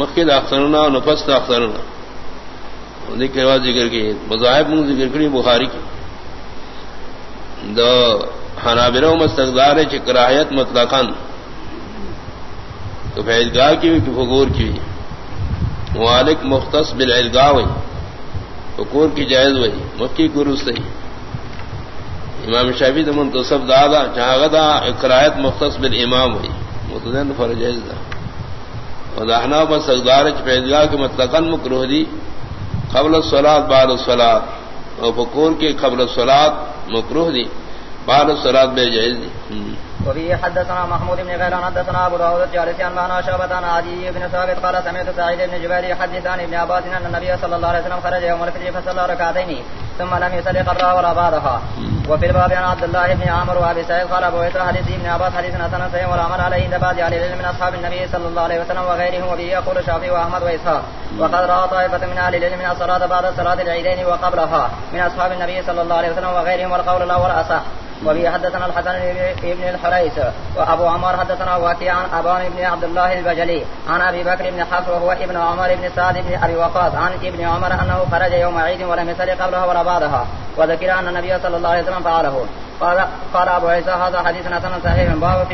مخد اخترنا نفس اخترنا ذکر بعد ذکر کی مذاہب من ذکر کری بخاری کی دو حنابرہ مستقدار ہے چکراہیت مطلقاً. تو فیضگاہ کی ہوئی کہ فقور کی موالک مختص بالعلگاہ ہوئی. فقور کی جائز ہوئی. مکی گرو صحیح امام شافی تو منتصب دادا غدا اقرایت مختص بالامام ہوئی. متدین فرجائز دا. وداحنا بس اقدار فیضگاہ کے مطلقاً مکروہ دی، قبل الصلاة، بعد الصلاة. اور فقور کے قبل الصلاة مکروہ دی، بعد الصلاة بے جائز دی۔ وفي حدثنا محمود بن غيلان حدثنا ابو داود الجالسي عن معنا شعبة عن عدي بن ثابت قال سمعت سعيد بن جبير يحدث عن ابن عباس، ان النبي صلى الله عليه وسلم خرج يوم الفجر فصلى ركعتين ثم لم يصلي قبلها ولا بعدها وفي الباب عن عبد الله بن عامر وابي سعيد قال ابو اسر حديث ابن عباس حديث حسن صحيح والعمل عليه عند بعض اهل العلم من اصحاب النبي صلى الله عليه وسلم وغيرهم وبه يقول الشافعي واحمد واسحاق وقد راى طائفه من اهل العلم من الصلاه بعد صلاه العيدين وقبلها من اصحاب النبي صلى الله عليه وسلم وغيرهم والقول الاول اصح وبه حدثنا الحسن بن الحريث وابو عمر حدثنا واتي عن ابان بن عبد الله البجلي عن ابي بكر بن حفص وهو ابن عمر بن سعد بن ابي وقاص عن ابن عمر انه خرج يوم عيد ولم يسل قبلها ولا بعدها وذكر ان النبي صلى الله عليه وسلم فعله. قال قال ابو عيسى هذا حديث حسن صحيح باب